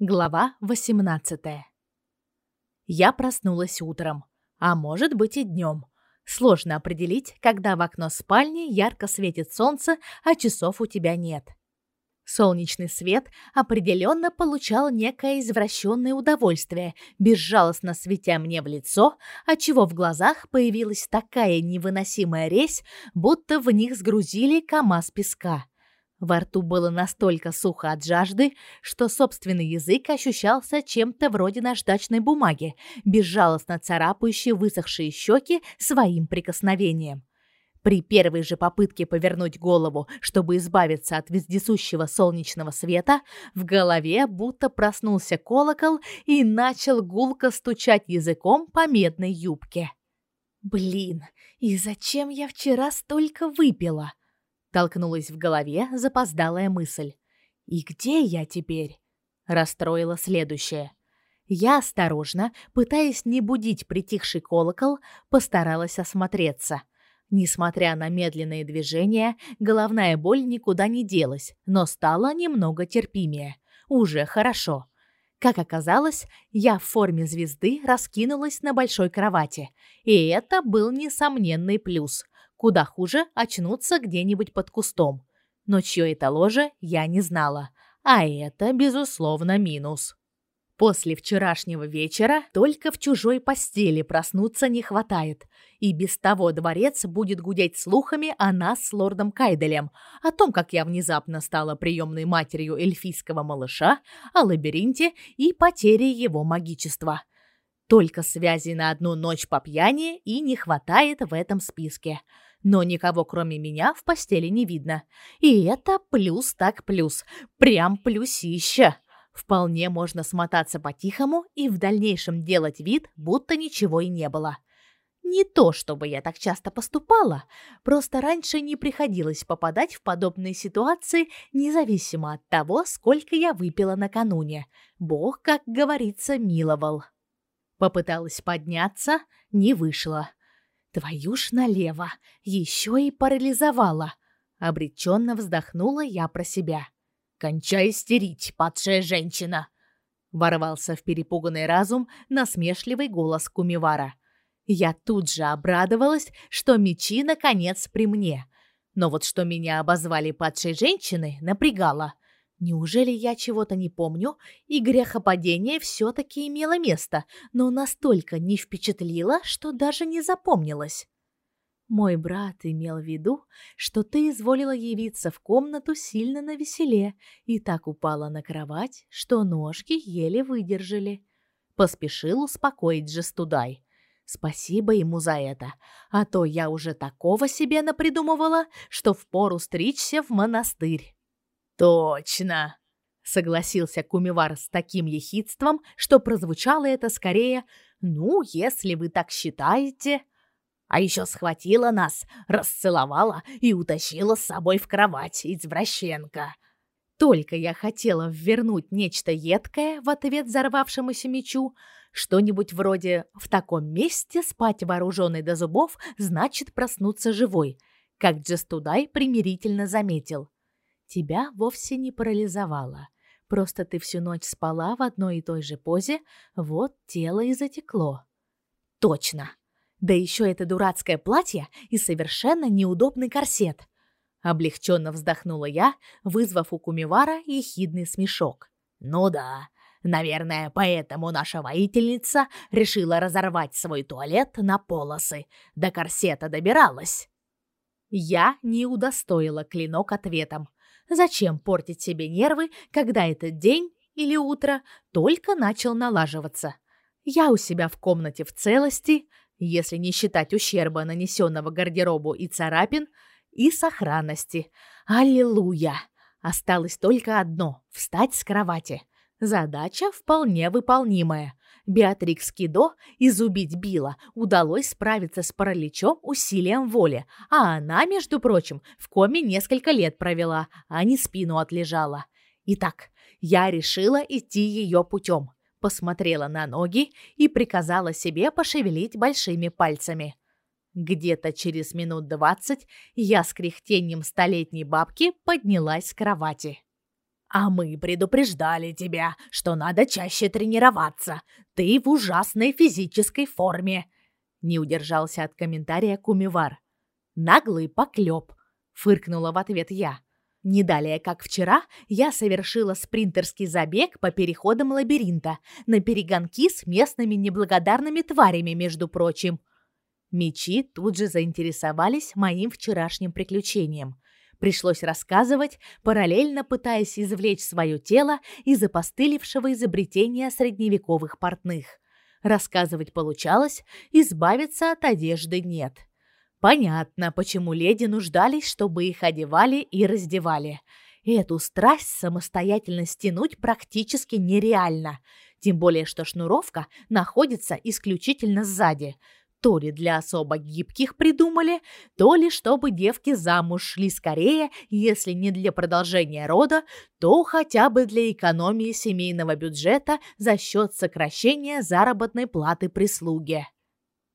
Глава 18. Я проснулась утром, а может быть и днем. Сложно определить, когда в окно спальни ярко светит солнце, а часов у тебя нет. Солнечный свет определенно получал некое извращенное удовольствие, безжалостно светя мне в лицо, отчего в глазах появилась такая невыносимая резь, будто в них сгрузили камаз песка. Во рту было настолько сухо от жажды, что собственный язык ощущался чем-то вроде наждачной бумаги, безжалостно царапающей высохшие щеки своим прикосновением. При первой же попытке повернуть голову, чтобы избавиться от вездесущего солнечного света, в голове будто проснулся колокол и начал гулко стучать языком по медной юбке. Блин, и зачем я вчера столько выпила? Толкнулась в голове запоздалая мысль. И где я теперь? Расстроила следующее. Я осторожно, пытаясь не будить притихший колокол, постаралась осмотреться. Несмотря на медленные движения, головная боль никуда не делась, но стала немного терпимее. Уже хорошо. Как оказалось, я в форме звезды раскинулась на большой кровати, и это был несомненный плюс. Куда хуже очнуться где-нибудь под кустом. Но чье это ложе, я не знала. А это, безусловно, минус. После вчерашнего вечера только в чужой постели проснуться не хватает. И без того дворец будет гудеть слухами о нас с лордом Кайделем, о том, как я внезапно стала приемной матерью эльфийского малыша, о лабиринте и потере его магичества. Только связи на одну ночь по пьяни и не хватает в этом списке но никого кроме меня в постели не видно. И это плюс так плюс, прям плюсища. Вполне можно смотаться по-тихому и в дальнейшем делать вид, будто ничего и не было. Не то, чтобы я так часто поступала, просто раньше не приходилось попадать в подобные ситуации, независимо от того, сколько я выпила накануне. Бог, как говорится, миловал. Попыталась подняться, не вышло. Твою ж налево, еще и парализовала. Обреченно вздохнула я про себя. Кончай истерить, падшая женщина, ворвался в перепуганный разум насмешливый голос Кумивара. Я тут же обрадовалась, что мечи наконец при мне. Но вот что меня обозвали падшей женщиной, напрягало. Неужели я чего-то не помню, и грехопадение все-таки имело место, но настолько не впечатлило, что даже не запомнилось? Мой брат имел в виду, что ты изволила явиться в комнату сильно на веселе и так упала на кровать, что ножки еле выдержали. Поспешил успокоить Жестудай. Спасибо ему за это, а то я уже такого себе напридумывала, что впору стричься в монастырь. Точно, согласился Кумивар с таким ехидством, что прозвучало это скорее: "Ну, если вы так считаете". А еще схватила нас, расцеловала и утащила с собой в кровать извращенка. Только я хотела ввернуть нечто едкое в ответ взорвавшемуся мечу, что-нибудь вроде «в таком месте спать вооруженный до зубов значит проснуться живой», как Джестудай примирительно заметил. Тебя вовсе не парализовало. Просто ты всю ночь спала в одной и той же позе, вот тело и затекло. Точно. Да еще это дурацкое платье и совершенно неудобный корсет. Облегченно вздохнула я, вызвав у Кумивара ехидный смешок. Ну да, наверное, поэтому наша воительница решила разорвать свой туалет на полосы. До корсета добиралась. Я не удостоила клинок ответом. Зачем портить себе нервы, когда этот день или утро только начал налаживаться? Я у себя в комнате в целости, если не считать ущерба, нанесенного гардеробу и царапин, и сохранности. Аллилуйя! Осталось только одно — встать с кровати. Задача вполне выполнимая. Беатрикс Кидо из «Убить Билла» удалось справиться с параличом усилием воли, а она, между прочим, в коме несколько лет провела, а не спину отлежала. Итак, я решила идти ее путем. Посмотрела на ноги и приказала себе пошевелить большими пальцами. Где-то через минут двадцать я с кряхтением столетней бабки поднялась с кровати. А мы предупреждали тебя, что надо чаще тренироваться. Ты в ужасной физической форме. Не удержался от комментария Кумивар. Наглый поклеп, фыркнула в ответ я. Не далее, как вчера, я совершила спринтерский забег по переходам лабиринта на перегонки с местными неблагодарными тварями, между прочим. Мечи тут же заинтересовались моим вчерашним приключением. Пришлось рассказывать, параллельно пытаясь извлечь свое тело из опостылевшего изобретения средневековых портных. Рассказывать получалось, избавиться от одежды нет. Понятно, почему леди нуждались, чтобы их одевали и раздевали. Эту страсть самостоятельно стянуть практически нереально, тем более что шнуровка находится исключительно сзади – то ли для особо гибких придумали, то ли чтобы девки замуж шли скорее, если не для продолжения рода, то хотя бы для экономии семейного бюджета за счет сокращения заработной платы прислуги.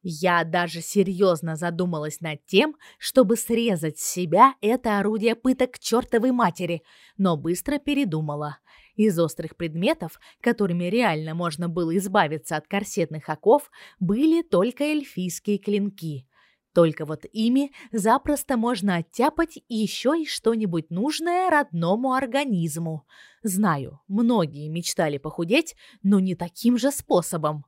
Я даже серьезно задумалась над тем, чтобы срезать с себя это орудие пыток к чертовой матери, но быстро передумала. Из острых предметов, которыми реально можно было избавиться от корсетных оков, были только эльфийские клинки. Только вот ими запросто можно оттяпать еще и что-нибудь нужное родному организму. Знаю, многие мечтали похудеть, но не таким же способом.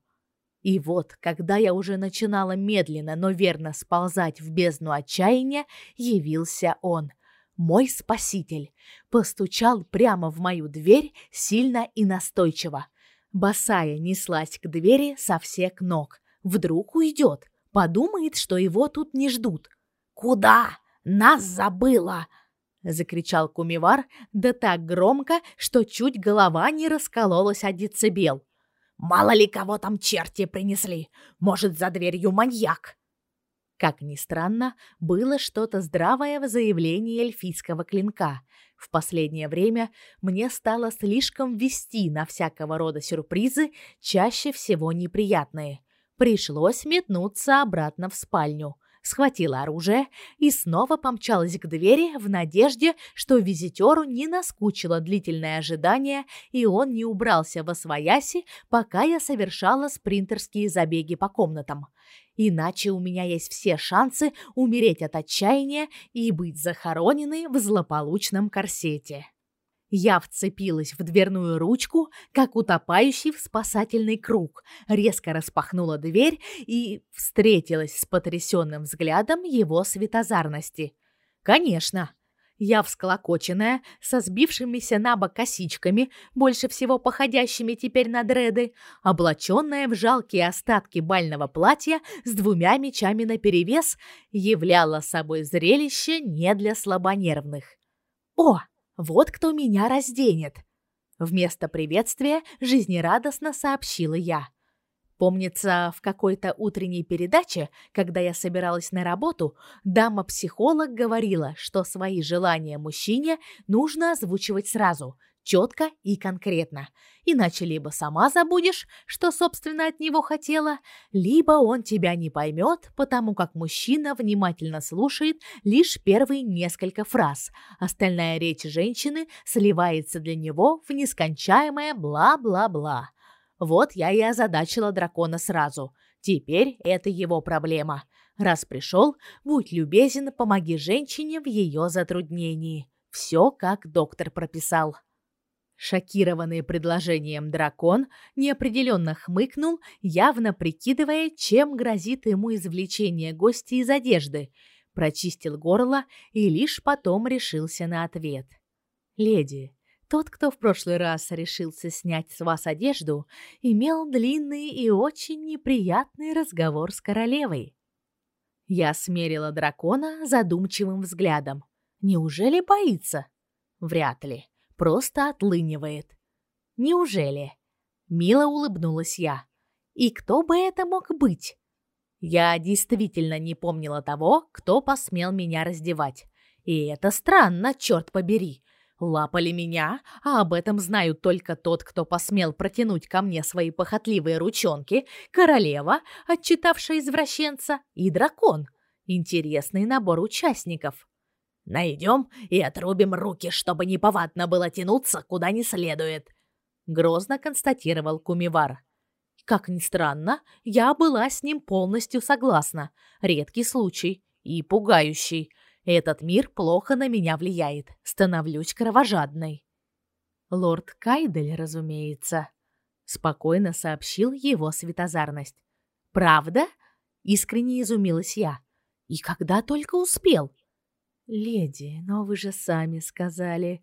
И вот, когда я уже начинала медленно, но верно сползать в бездну отчаяния, явился он — мой спаситель, постучал прямо в мою дверь сильно и настойчиво. Босая неслась к двери со всех ног. Вдруг уйдет, подумает, что его тут не ждут. «Куда? Нас забыла!» закричал Кумивар, да так громко, что чуть голова не раскололась о децибел. Мало ли кого там черти принесли. Может, за дверью маньяк. Как ни странно, было что-то здравое в заявлении эльфийского клинка. В последнее время мне стало слишком вести на всякого рода сюрпризы, чаще всего неприятные. Пришлось метнуться обратно в спальню схватила оружие и снова помчалась к двери в надежде, что визитеру не наскучило длительное ожидание, и он не убрался во свояси, пока я совершала спринтерские забеги по комнатам. Иначе у меня есть все шансы умереть от отчаяния и быть захороненной в злополучном корсете. Я вцепилась в дверную ручку, как утопающий в спасательный круг, резко распахнула дверь и встретилась с потрясенным взглядом его светозарности. Конечно, я всколокоченная, со сбившимися на бок косичками, больше всего походящими теперь на дреды, облаченная в жалкие остатки бального платья с двумя мечами наперевес, являла собой зрелище не для слабонервных. О, вот кто меня разденет. Вместо приветствия жизнерадостно сообщила я. Помнится, в какой-то утренней передаче, когда я собиралась на работу, дама-психолог говорила, что свои желания мужчине нужно озвучивать сразу, четко и конкретно. Иначе либо сама забудешь, что собственно от него хотела, либо он тебя не поймет, потому как мужчина внимательно слушает лишь первые несколько фраз. Остальная речь женщины сливается для него в нескончаемое бла-бла-бла. Вот я и озадачила дракона сразу. Теперь это его проблема. Раз пришел, будь любезен, помоги женщине в ее затруднении. Все, как доктор прописал. Шокированный предложением дракон неопределенно хмыкнул, явно прикидывая, чем грозит ему извлечение гостя из одежды. Прочистил горло и лишь потом решился на ответ. «Леди, тот, кто в прошлый раз решился снять с вас одежду, имел длинный и очень неприятный разговор с королевой». Я смерила дракона задумчивым взглядом. Неужели боится? Вряд ли просто отлынивает. Неужели? Мило улыбнулась я. И кто бы это мог быть? Я действительно не помнила того, кто посмел меня раздевать. И это странно, черт побери. Лапали меня, а об этом знают только тот, кто посмел протянуть ко мне свои похотливые ручонки, королева, отчитавшая извращенца, и дракон. Интересный набор участников. Найдем и отрубим руки, чтобы неповадно было тянуться куда не следует, грозно констатировал Кумивар. Как ни странно, я была с ним полностью согласна. Редкий случай и пугающий. Этот мир плохо на меня влияет. Становлюсь кровожадной. Лорд Кайдель, разумеется, спокойно сообщил его светозарность. Правда? Искренне изумилась я. И когда только успел? Леди, но вы же сами сказали,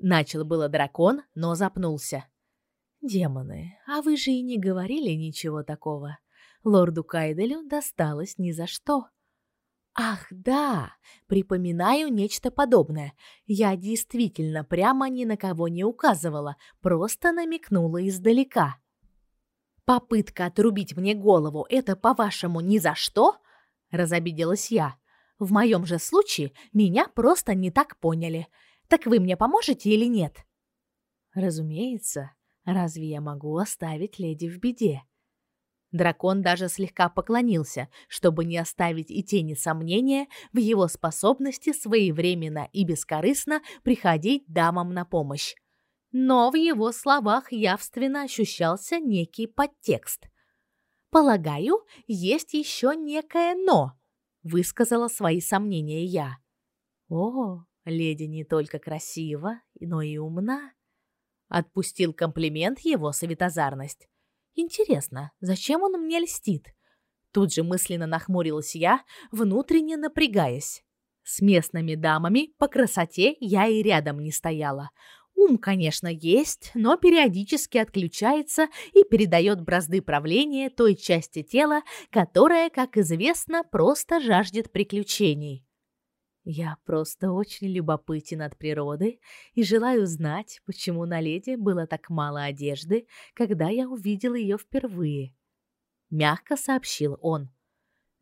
начал было дракон, но запнулся. Демоны, а вы же и не говорили ничего такого. Лорду Кайделю досталось ни за что. Ах, да, припоминаю нечто подобное. Я действительно прямо ни на кого не указывала, просто намекнула издалека. Попытка отрубить мне голову это, по-вашему, ни за что? разобиделась я. В моем же случае меня просто не так поняли. Так вы мне поможете или нет? Разумеется. Разве я могу оставить леди в беде? Дракон даже слегка поклонился, чтобы не оставить и тени сомнения в его способности своевременно и бескорыстно приходить дамам на помощь. Но в его словах явственно ощущался некий подтекст. Полагаю, есть еще некое но, высказала свои сомнения я. О, леди не только красива, но и умна, отпустил комплимент его светозарность. Интересно, зачем он мне льстит? Тут же мысленно нахмурилась я, внутренне напрягаясь. С местными дамами по красоте я и рядом не стояла. Ум, конечно, есть, но периодически отключается и передает бразды правления той части тела, которая, как известно, просто жаждет приключений. Я просто очень любопытен от природы и желаю знать, почему на леди было так мало одежды, когда я увидел ее впервые. Мягко сообщил он.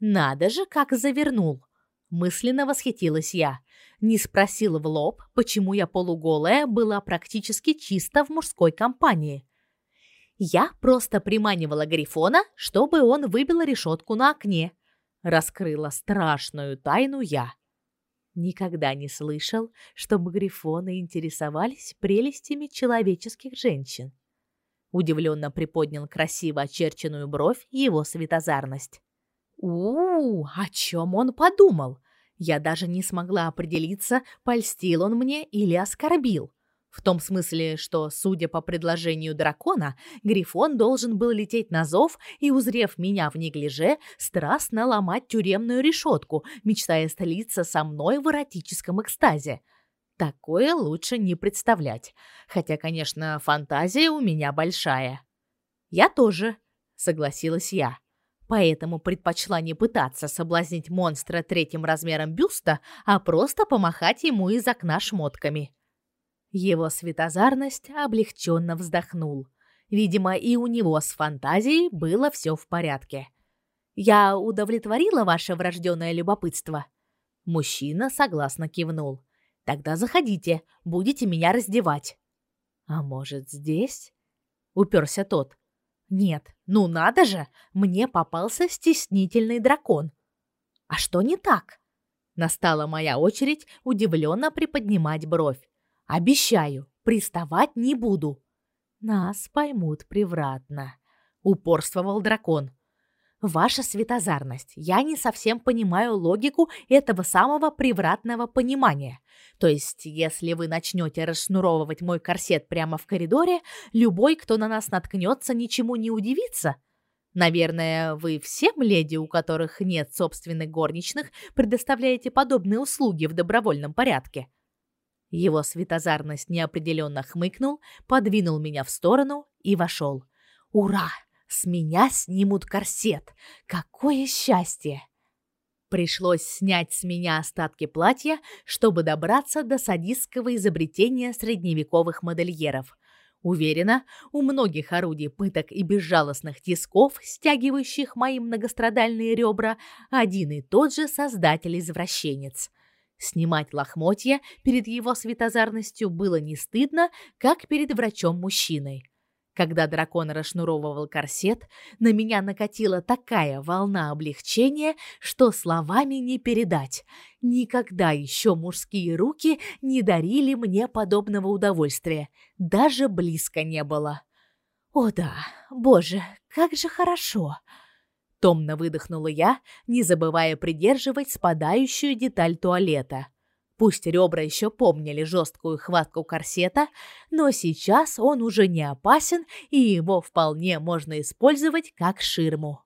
Надо же, как завернул. Мысленно восхитилась я. Не спросила в лоб, почему я полуголая была практически чисто в мужской компании. Я просто приманивала Грифона, чтобы он выбил решетку на окне. Раскрыла страшную тайну я. Никогда не слышал, чтобы грифоны интересовались прелестями человеческих женщин. Удивленно приподнял красиво очерченную бровь его светозарность. У, -у о чем он подумал? Я даже не смогла определиться, польстил он мне или оскорбил. В том смысле, что, судя по предложению дракона, Грифон должен был лететь на зов и, узрев меня в неглиже, страстно ломать тюремную решетку, мечтая столиться со мной в эротическом экстазе. Такое лучше не представлять. Хотя, конечно, фантазия у меня большая. Я тоже, согласилась я. Поэтому предпочла не пытаться соблазнить монстра третьим размером бюста, а просто помахать ему из окна шмотками. Его светозарность облегченно вздохнул. Видимо, и у него с фантазией было все в порядке. Я удовлетворила ваше врожденное любопытство. Мужчина согласно кивнул. Тогда заходите, будете меня раздевать. А может, здесь? Уперся тот. Нет, ну надо же, мне попался стеснительный дракон. А что не так? Настала моя очередь удивленно приподнимать бровь. Обещаю, приставать не буду. Нас поймут превратно, упорствовал дракон. Ваша светозарность, я не совсем понимаю логику этого самого превратного понимания. То есть, если вы начнете расшнуровывать мой корсет прямо в коридоре, любой, кто на нас наткнется, ничему не удивится. Наверное, вы всем леди, у которых нет собственных горничных, предоставляете подобные услуги в добровольном порядке. Его светозарность неопределенно хмыкнул, подвинул меня в сторону и вошел. Ура! С меня снимут корсет. Какое счастье! Пришлось снять с меня остатки платья, чтобы добраться до садистского изобретения средневековых модельеров. Уверена, у многих орудий пыток и безжалостных тисков, стягивающих мои многострадальные ребра, один и тот же создатель-извращенец. Снимать лохмотья перед его светозарностью было не стыдно, как перед врачом-мужчиной. Когда дракон расшнуровывал корсет, на меня накатила такая волна облегчения, что словами не передать. Никогда еще мужские руки не дарили мне подобного удовольствия, даже близко не было. О да, боже, как же хорошо. Томно выдохнула я, не забывая придерживать спадающую деталь туалета. Пусть ребра еще помнили жесткую хватку корсета, но сейчас он уже не опасен, и его вполне можно использовать как ширму.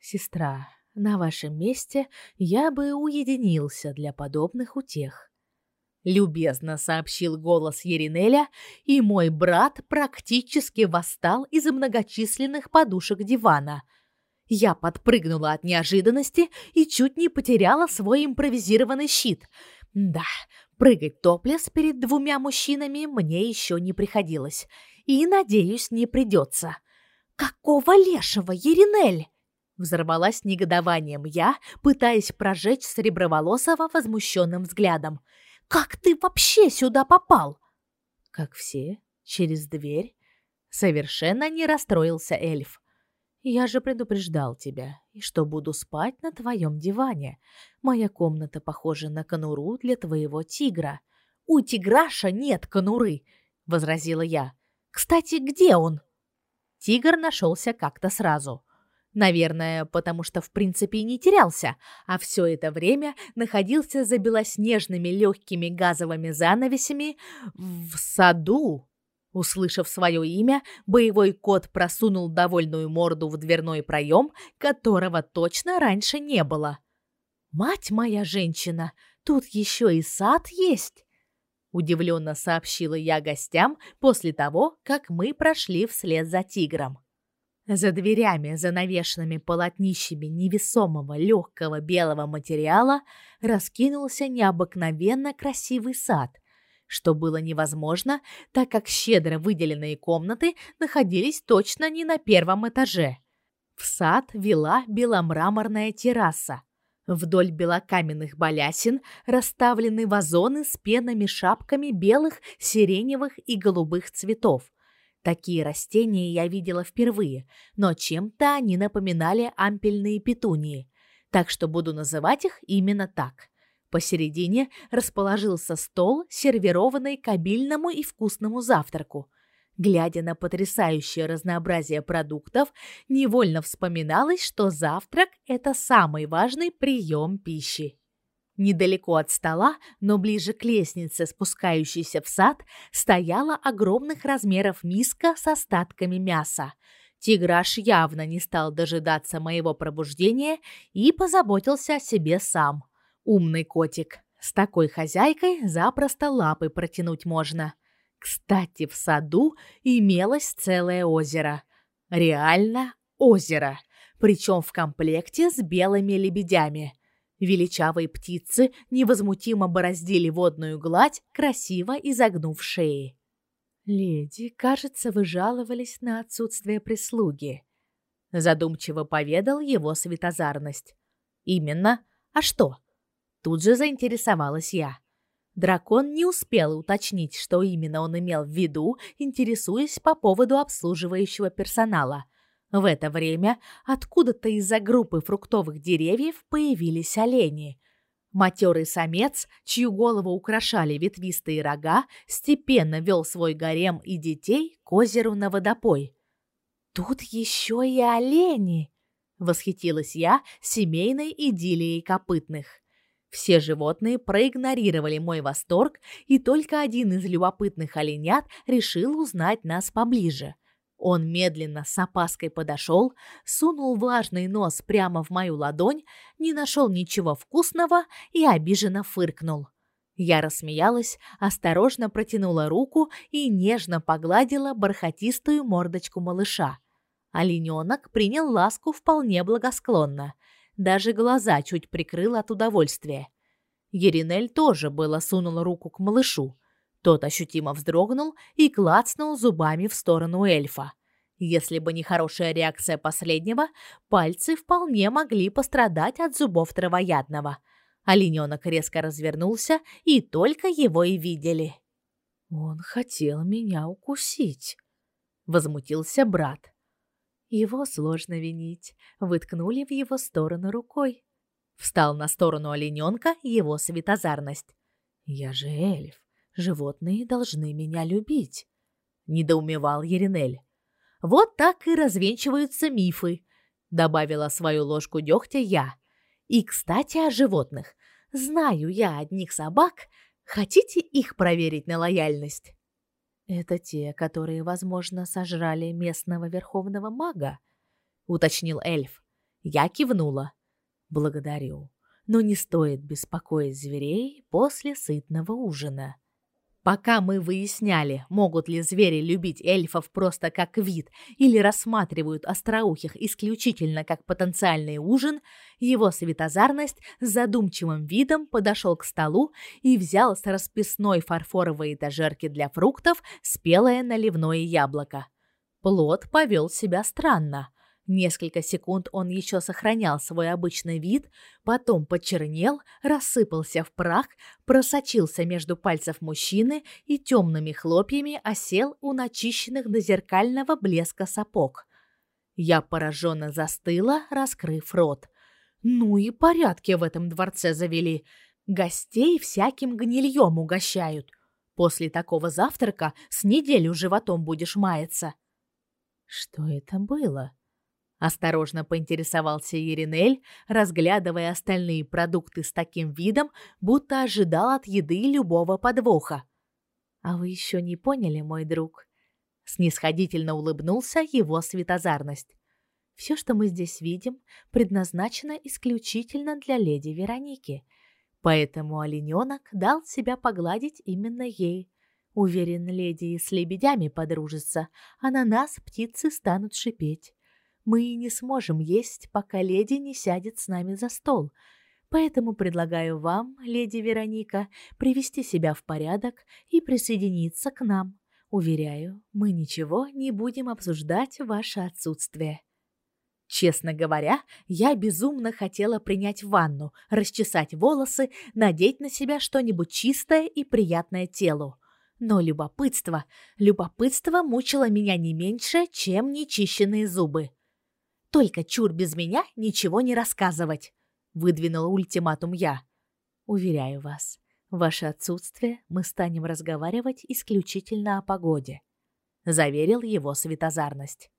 Сестра, на вашем месте я бы уединился для подобных утех. Любезно сообщил голос Еринеля, и мой брат практически восстал из многочисленных подушек дивана. Я подпрыгнула от неожиданности и чуть не потеряла свой импровизированный щит — да, прыгать топлес перед двумя мужчинами мне еще не приходилось. И, надеюсь, не придется. «Какого лешего, Еринель?» Взорвалась негодованием я, пытаясь прожечь Среброволосого возмущенным взглядом. «Как ты вообще сюда попал?» «Как все, через дверь». Совершенно не расстроился эльф. Я же предупреждал тебя, и что буду спать на твоем диване. Моя комната похожа на конуру для твоего тигра. У тиграша нет конуры, возразила я. Кстати, где он? Тигр нашелся как-то сразу. Наверное, потому что в принципе не терялся, а все это время находился за белоснежными легкими газовыми занавесями в саду. Услышав свое имя, боевой кот просунул довольную морду в дверной проем, которого точно раньше не было. «Мать моя женщина, тут еще и сад есть!» Удивленно сообщила я гостям после того, как мы прошли вслед за тигром. За дверями, занавешенными полотнищами невесомого легкого белого материала, раскинулся необыкновенно красивый сад, что было невозможно, так как щедро выделенные комнаты находились точно не на первом этаже. В сад вела беломраморная терраса. Вдоль белокаменных балясин расставлены вазоны с пенными шапками белых, сиреневых и голубых цветов. Такие растения я видела впервые, но чем-то они напоминали ампельные петунии, так что буду называть их именно так. Посередине расположился стол, сервированный к обильному и вкусному завтраку. Глядя на потрясающее разнообразие продуктов, невольно вспоминалось, что завтрак – это самый важный прием пищи. Недалеко от стола, но ближе к лестнице, спускающейся в сад, стояла огромных размеров миска с остатками мяса. Тиграш явно не стал дожидаться моего пробуждения и позаботился о себе сам – Умный котик. С такой хозяйкой запросто лапы протянуть можно. Кстати, в саду имелось целое озеро. Реально озеро, причем в комплекте с белыми лебедями. Величавые птицы невозмутимо бороздили водную гладь, красиво изогнув шеи. «Леди, кажется, вы жаловались на отсутствие прислуги», задумчиво поведал его светозарность. «Именно. А что? Тут же заинтересовалась я. Дракон не успел уточнить, что именно он имел в виду, интересуясь по поводу обслуживающего персонала. В это время откуда-то из-за группы фруктовых деревьев появились олени. Матерый самец, чью голову украшали ветвистые рога, степенно вел свой гарем и детей к озеру на водопой. «Тут еще и олени!» — восхитилась я семейной идиллией копытных. Все животные проигнорировали мой восторг, и только один из любопытных оленят решил узнать нас поближе. Он медленно с опаской подошел, сунул влажный нос прямо в мою ладонь, не нашел ничего вкусного и обиженно фыркнул. Я рассмеялась, осторожно протянула руку и нежно погладила бархатистую мордочку малыша. Олененок принял ласку вполне благосклонно – даже глаза чуть прикрыл от удовольствия. Еринель тоже было сунул руку к малышу. Тот ощутимо вздрогнул и клацнул зубами в сторону эльфа. Если бы не хорошая реакция последнего, пальцы вполне могли пострадать от зубов травоядного. Олененок резко развернулся, и только его и видели. «Он хотел меня укусить», возмутился брат. Его сложно винить, выткнули в его сторону рукой. Встал на сторону олененка его светозарность. Я же эльф, животные должны меня любить, недоумевал Еринель. Вот так и развенчиваются мифы, добавила свою ложку дегтя я. И, кстати, о животных. Знаю я одних собак. Хотите их проверить на лояльность? Это те, которые, возможно, сожрали местного верховного мага, уточнил эльф. Я кивнула. Благодарю. Но не стоит беспокоить зверей после сытного ужина. Пока мы выясняли, могут ли звери любить эльфов просто как вид или рассматривают остроухих исключительно как потенциальный ужин, его светозарность с задумчивым видом подошел к столу и взял с расписной фарфоровой этажерки для фруктов спелое наливное яблоко. Плод повел себя странно. Несколько секунд он еще сохранял свой обычный вид, потом почернел, рассыпался в прах, просочился между пальцев мужчины и темными хлопьями осел у начищенных до зеркального блеска сапог. Я пораженно застыла, раскрыв рот. Ну и порядки в этом дворце завели. Гостей всяким гнильем угощают. После такого завтрака с неделю животом будешь маяться. Что это было? Осторожно поинтересовался Еринель, разглядывая остальные продукты с таким видом, будто ожидал от еды любого подвоха. А вы еще не поняли, мой друг? Снисходительно улыбнулся его светозарность. Все, что мы здесь видим, предназначено исключительно для леди Вероники. Поэтому олененок дал себя погладить именно ей. Уверен, леди и с лебедями подружится, а на нас птицы станут шипеть мы не сможем есть, пока леди не сядет с нами за стол. Поэтому предлагаю вам, леди Вероника, привести себя в порядок и присоединиться к нам. Уверяю, мы ничего не будем обсуждать ваше отсутствие. Честно говоря, я безумно хотела принять ванну, расчесать волосы, надеть на себя что-нибудь чистое и приятное телу. Но любопытство, любопытство мучило меня не меньше, чем нечищенные зубы. Только чур без меня ничего не рассказывать, выдвинула ультиматум я. Уверяю вас, ваше отсутствие мы станем разговаривать исключительно о погоде, заверил его светозарность.